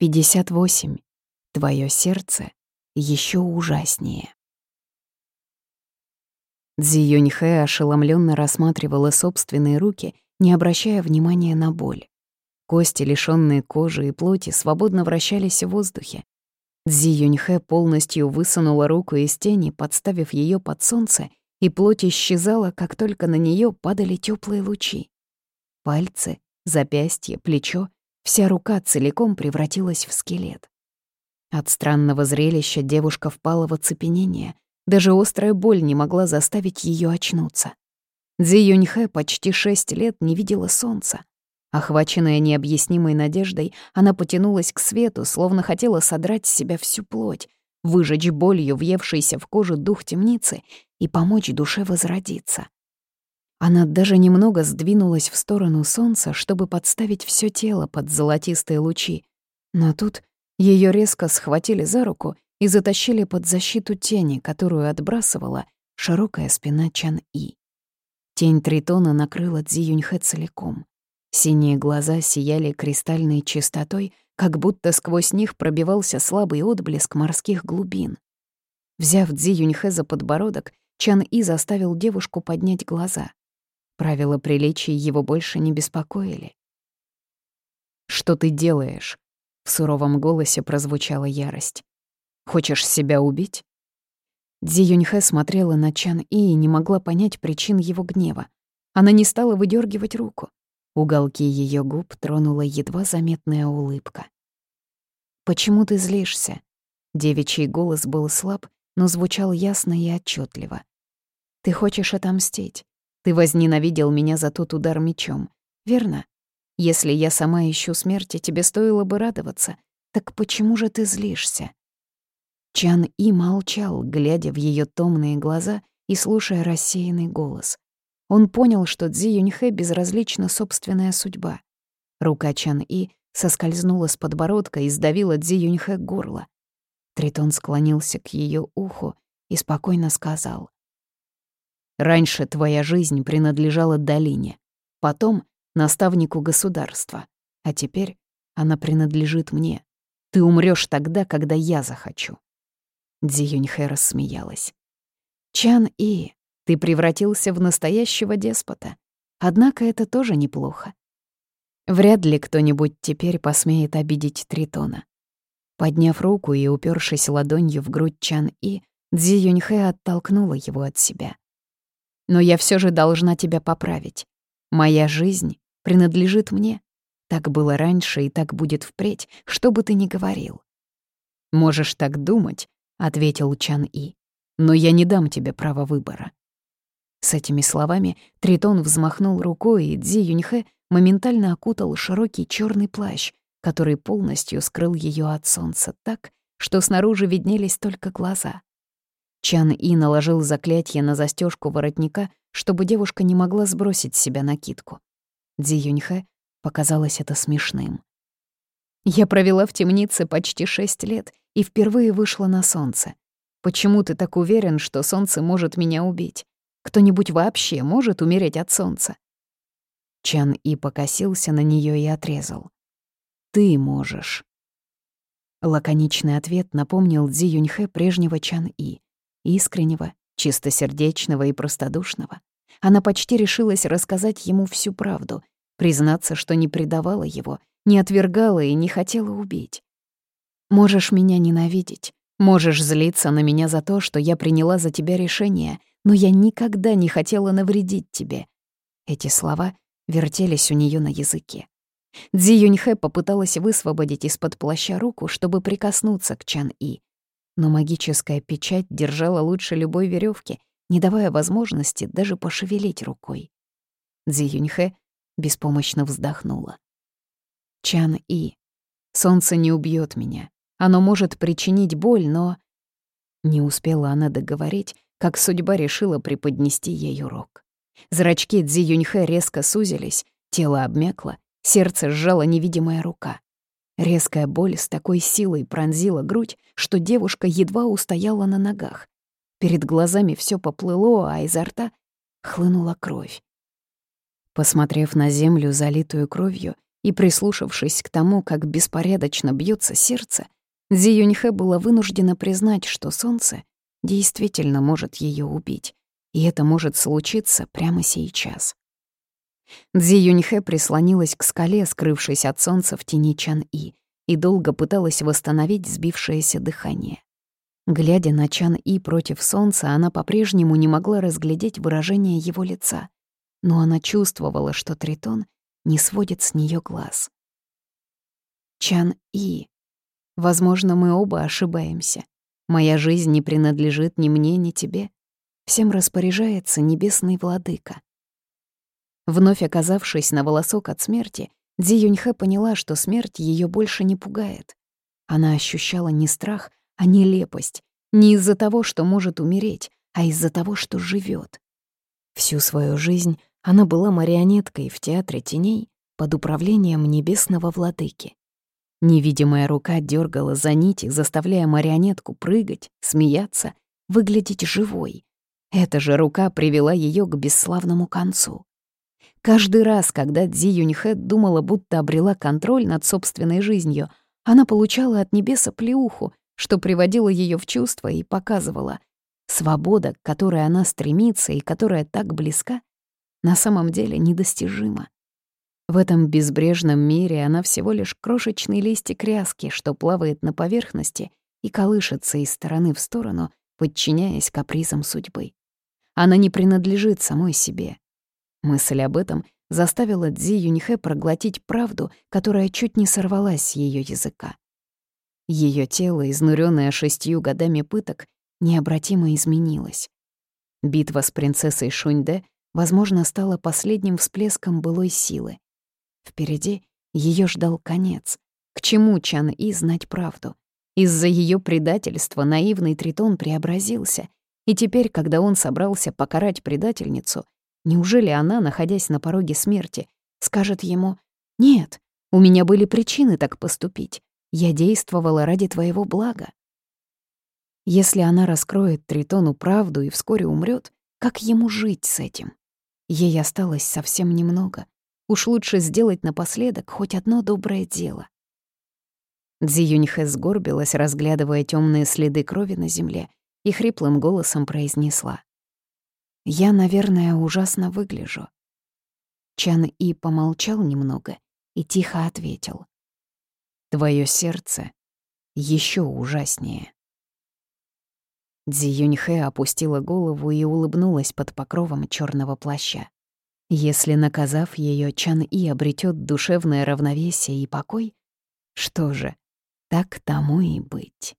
58. Твое сердце еще ужаснее. Цзи Юньхэ ошеломленно рассматривала собственные руки, не обращая внимания на боль. Кости, лишённые кожи и плоти, свободно вращались в воздухе. Цзи Юньхэ полностью высунула руку из тени, подставив ее под солнце, и плоть исчезала, как только на нее падали теплые лучи. Пальцы, запястье, плечо — вся рука целиком превратилась в скелет. От странного зрелища девушка впала в оцепенение — даже острая боль не могла заставить ее очнуться. Цзи Юньхэ почти шесть лет не видела солнца. Охваченная необъяснимой надеждой, она потянулась к свету, словно хотела содрать с себя всю плоть, выжечь болью въевшийся в кожу дух темницы и помочь душе возродиться. Она даже немного сдвинулась в сторону солнца, чтобы подставить все тело под золотистые лучи. Но тут ее резко схватили за руку и затащили под защиту тени, которую отбрасывала широкая спина Чан-И. Тень Тритона накрыла Цзи Юньхэ целиком. Синие глаза сияли кристальной чистотой, как будто сквозь них пробивался слабый отблеск морских глубин. Взяв Цзи Юньхэ за подбородок, Чан-И заставил девушку поднять глаза. Правила приличий его больше не беспокоили. «Что ты делаешь?» — в суровом голосе прозвучала ярость. Хочешь себя убить?» Дзи Юньхэ смотрела на Чан И и не могла понять причин его гнева. Она не стала выдергивать руку. Уголки ее губ тронула едва заметная улыбка. «Почему ты злишься?» Девичий голос был слаб, но звучал ясно и отчетливо. «Ты хочешь отомстить. Ты возненавидел меня за тот удар мечом, верно? Если я сама ищу смерти, тебе стоило бы радоваться. Так почему же ты злишься?» Чан И молчал, глядя в ее томные глаза и слушая рассеянный голос. Он понял, что Цзи Юньхэ безразлична собственная судьба. Рука Чан И соскользнула с подбородка и сдавила Цзи Юньхэ горло. Тритон склонился к ее уху и спокойно сказал. «Раньше твоя жизнь принадлежала долине, потом — наставнику государства, а теперь она принадлежит мне. Ты умрёшь тогда, когда я захочу». Дзи Юньхэ рассмеялась. «Чан И, ты превратился в настоящего деспота. Однако это тоже неплохо. Вряд ли кто-нибудь теперь посмеет обидеть Тритона». Подняв руку и упершись ладонью в грудь Чан И, Дзи Юньхэ оттолкнула его от себя. «Но я все же должна тебя поправить. Моя жизнь принадлежит мне. Так было раньше и так будет впредь, что бы ты ни говорил. Можешь так думать, — ответил Чан И. «Но я не дам тебе права выбора». С этими словами Тритон взмахнул рукой, и Дзи Юньхэ моментально окутал широкий черный плащ, который полностью скрыл ее от солнца так, что снаружи виднелись только глаза. Чан И наложил заклятие на застежку воротника, чтобы девушка не могла сбросить с себя накидку. Дзи Юньхэ показалось это смешным. «Я провела в темнице почти шесть лет и впервые вышла на солнце. Почему ты так уверен, что солнце может меня убить? Кто-нибудь вообще может умереть от солнца?» Чан И покосился на нее и отрезал. «Ты можешь». Лаконичный ответ напомнил Цзи Юньхэ прежнего Чан И. Искреннего, чистосердечного и простодушного. Она почти решилась рассказать ему всю правду, признаться, что не предавала его, не отвергала и не хотела убить. Можешь меня ненавидеть, можешь злиться на меня за то, что я приняла за тебя решение, но я никогда не хотела навредить тебе». Эти слова вертелись у нее на языке. Дзи Юньхэ попыталась высвободить из-под плаща руку, чтобы прикоснуться к Чан И. Но магическая печать держала лучше любой веревки, не давая возможности даже пошевелить рукой. Дзи беспомощно вздохнула. Чан И, солнце не убьет меня. Оно может причинить боль, но... Не успела она договорить, как судьба решила преподнести ей урок. Зрачки Цзи Юньхэ резко сузились, тело обмякло, сердце сжала невидимая рука. Резкая боль с такой силой пронзила грудь, что девушка едва устояла на ногах. Перед глазами все поплыло, а изо рта хлынула кровь. Посмотрев на землю, залитую кровью, и прислушавшись к тому, как беспорядочно бьется сердце, Зи Юньхэ была вынуждена признать, что солнце действительно может ее убить, и это может случиться прямо сейчас. Дзи Юньхэ прислонилась к скале, скрывшись от солнца в тени Чан-И, и долго пыталась восстановить сбившееся дыхание. Глядя на Чан-И против солнца, она по-прежнему не могла разглядеть выражение его лица, но она чувствовала, что Тритон не сводит с нее глаз. Чан-И. Возможно, мы оба ошибаемся. Моя жизнь не принадлежит ни мне, ни тебе. Всем распоряжается небесный владыка. Вновь оказавшись на волосок от смерти, Дзи Юньхэ поняла, что смерть ее больше не пугает. Она ощущала не страх, а нелепость. Не из-за того, что может умереть, а из-за того, что живет. Всю свою жизнь она была марионеткой в театре теней под управлением небесного владыки. Невидимая рука дергала за нити, заставляя марионетку прыгать, смеяться, выглядеть живой. Эта же рука привела ее к бесславному концу. Каждый раз, когда Дзи Юньхэ думала, будто обрела контроль над собственной жизнью, она получала от небеса плеуху, что приводило ее в чувство и показывала. Свобода, к которой она стремится и которая так близка, на самом деле недостижима. В этом безбрежном мире она всего лишь крошечный листик ряски, что плавает на поверхности и колышется из стороны в сторону, подчиняясь капризам судьбы. Она не принадлежит самой себе. Мысль об этом заставила Дзи Юньхэ проглотить правду, которая чуть не сорвалась с ее языка. Ее тело, изнуренное шестью годами пыток, необратимо изменилось. Битва с принцессой Шуньде, возможно, стала последним всплеском былой силы. Впереди ее ждал конец. К чему Чан И знать правду? Из-за ее предательства наивный Тритон преобразился, и теперь, когда он собрался покарать предательницу, неужели она, находясь на пороге смерти, скажет ему «Нет, у меня были причины так поступить, я действовала ради твоего блага». Если она раскроет Тритону правду и вскоре умрет, как ему жить с этим? Ей осталось совсем немного. Уж лучше сделать напоследок хоть одно доброе дело. Дзи Юньхэ сгорбилась, разглядывая темные следы крови на земле, и хриплым голосом произнесла. «Я, наверное, ужасно выгляжу». Чан И помолчал немного и тихо ответил. «Твое сердце еще ужаснее». Дзи Юньхэ опустила голову и улыбнулась под покровом черного плаща. Если, наказав ее, Чан И обретет душевное равновесие и покой, что же, так тому и быть.